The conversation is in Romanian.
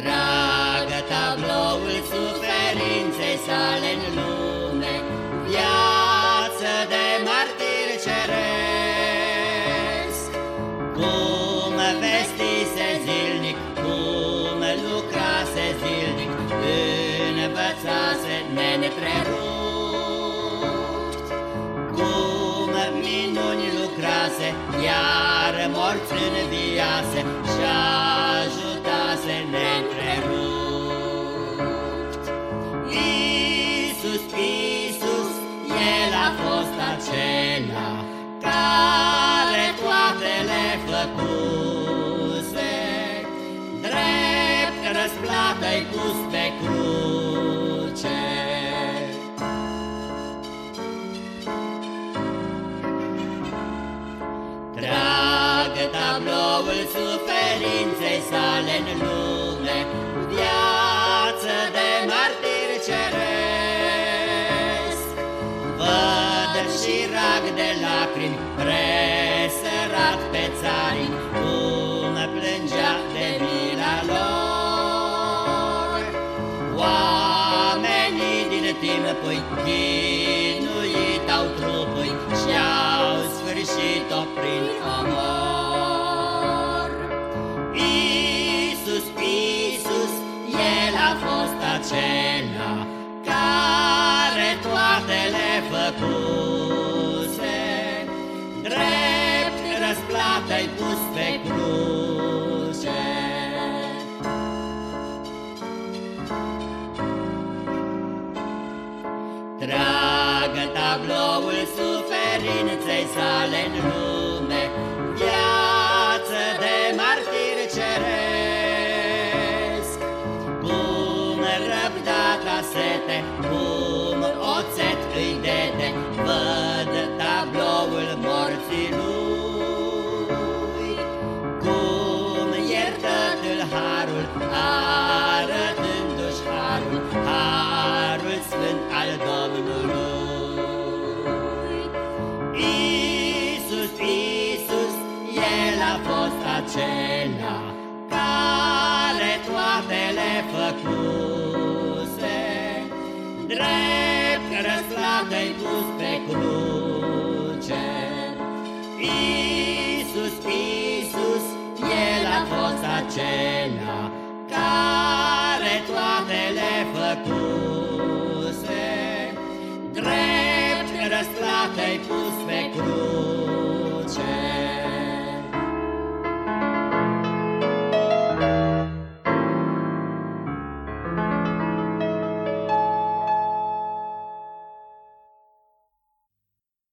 Tragă tabloul suferinței sale în lume, Viață de martir ceresc. Cum vestise zilnic, cum lucrase zilnic, Învățase nenetrerupt. Cum minuni lucrase, iar morți înviase, Și-a acela care toate le făcuse, drept răsplată-i pus pe cruce. Tragă tabloul suferinței sale în lume, și rag de lacrimi presărat pe țari, cum plângea de mila lor. Oamenii din timpul chinuit au trupul și-au sfârșit-o prin omor. Sale în lume, Viață de martir ceresc. Cum răbdata sete, cum toate le făcuse, drept răsplată-i pus pe cruce. Iisus, Iisus, El a fost acela care toate le făcuse, drept răsplată-i pus pe cruce.